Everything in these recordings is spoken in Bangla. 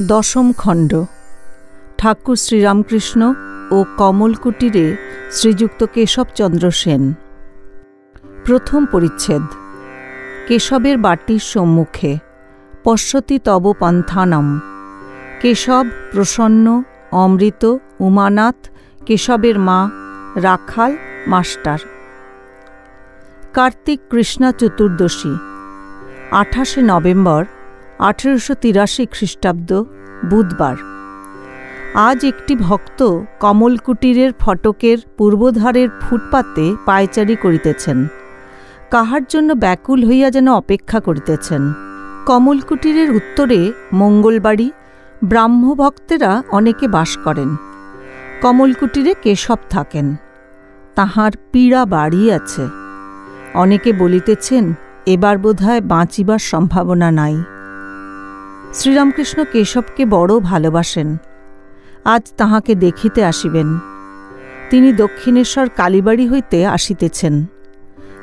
দশম খণ্ড। ঠাকুর শ্রীরামকৃষ্ণ ও কমল কুটিরে শ্রীযুক্ত কেশবচন্দ্র সেন। প্রথম পরিচ্ছেদ। কেশবের বাটির সম্মুখে পশ্যতি তব পন্থানম। কেশব প্রসন্ন, অমৃত, উমানাথ, কেশবের মা, রাখাল, মাস্টার। কার্তিক কৃষ্ণা চতুর্দশী, আঠাশে নভেম্বর আঠেরোশো তিরাশি খ্রিস্টাব্দ বুধবার। আজ একটি ভক্ত কমলকুটিরের ফটকের পূর্বধারের ফুটপাতে পায়চারি করিতেছেন। কাহার জন্য ব্যাকুল হইয়া যেন অপেক্ষা করিতেছেন। কমলকুটিরের উত্তরে মঙ্গলবাড়ি ব্রাহ্মভক্তেরা অনেকে বাস করেন। কমলকুটিরে কেশব থাকেন। তাহার পীড়া বাড়ি আছে অনেকে বলিতেছেন, এবার বোধহয় বাঁচিবার সম্ভাবনা নাই। শ্রীরামকৃষ্ণ কেশবকে বড় ভালোবাসেন। আজ তাহাকে দেখিতে আসিবেন। তিনি দক্ষিণেশ্বর কালীবাড়ি হইতে আসিতেছেন।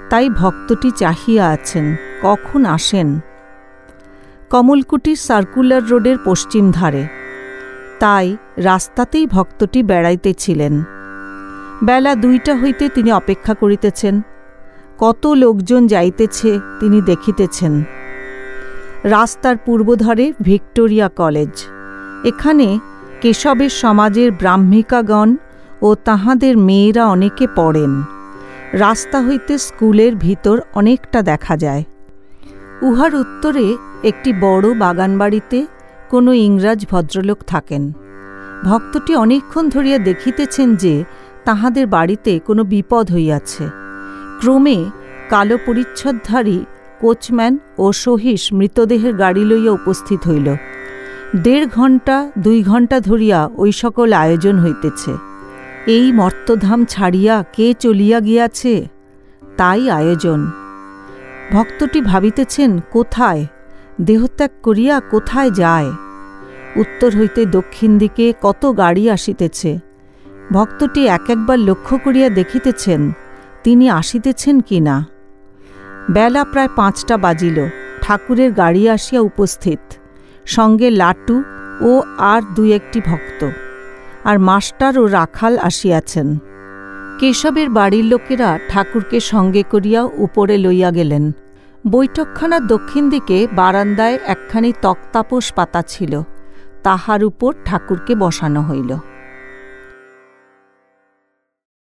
তাই ভক্তটি চাহিয়া আছেন, কখন আসেন? কমলকুটির সার্কুলার রোডের পশ্চিম ধারে। তাই রাস্তাতেই ভক্তটি বেড়াইতেছিলেন। বেলা দুইটা হইতে তিনি অপেক্ষা করিতেছেন। কত লোকজন যাইতেছে, তিনি দেখিতেছেন। রাস্তার পূর্বধারে ভিক্টোরিয়া কলেজ। এখানে কেশবের সমাজের ব্রাহ্মিকাগণ ও তাহাদের মেয়েরা অনেকে পড়েন। রাস্তা হইতে স্কুলের ভিতর অনেকটা দেখা যায়। উহার উত্তরে একটি বড় বাগানবাড়িতে কোনো ইংরাজ ভদ্রলোক থাকেন। ভক্তটি অনেকক্ষণ ধরিয়া দেখিতেছেন যে তাহাদের বাড়িতে কোনো বিপদ হইয়াছে। ক্রমে কালো পরিচ্ছদধারী কোচম্যান ও সহিস মৃতদেহের গাড়ি লইয়া উপস্থিত হইল। দেড় ঘণ্টা, দুই ঘণ্টা ধরিয়া ওই সকল আয়োজন হইতেছে। এই মর্তধাম ছাড়িয়া কে চলিয়া গিয়াছে? তাই আয়োজন। ভক্তটি ভাবিতেছেন, কোথায়? দেহত্যাগ করিয়া কোথায় যায়? উত্তর হইতে দক্ষিণ দিকে কত গাড়ি আসিতেছে? ভক্তটি এক একবার লক্ষ্য করিয়া দেখিতেছেন, তিনি আসিতেছেন কি না? বেলা প্রায় পাঁচটা বাজিল। ঠাকুরের গাড়ি আসিয়া উপস্থিত। সঙ্গে লাটু ও আর দু একটি ভক্ত। আর মাস্টার ও রাখাল আসিয়াছেন। কেশবের বাড়ির লোকেরা ঠাকুরকে সঙ্গে করিয়া উপরে লইয়া গেলেন। বৈঠকখানার দক্ষিণ দিকে বারান্দায় একখানি তক্তাপোষ পাতা ছিল। তাহার উপর ঠাকুরকে বসানো হইল।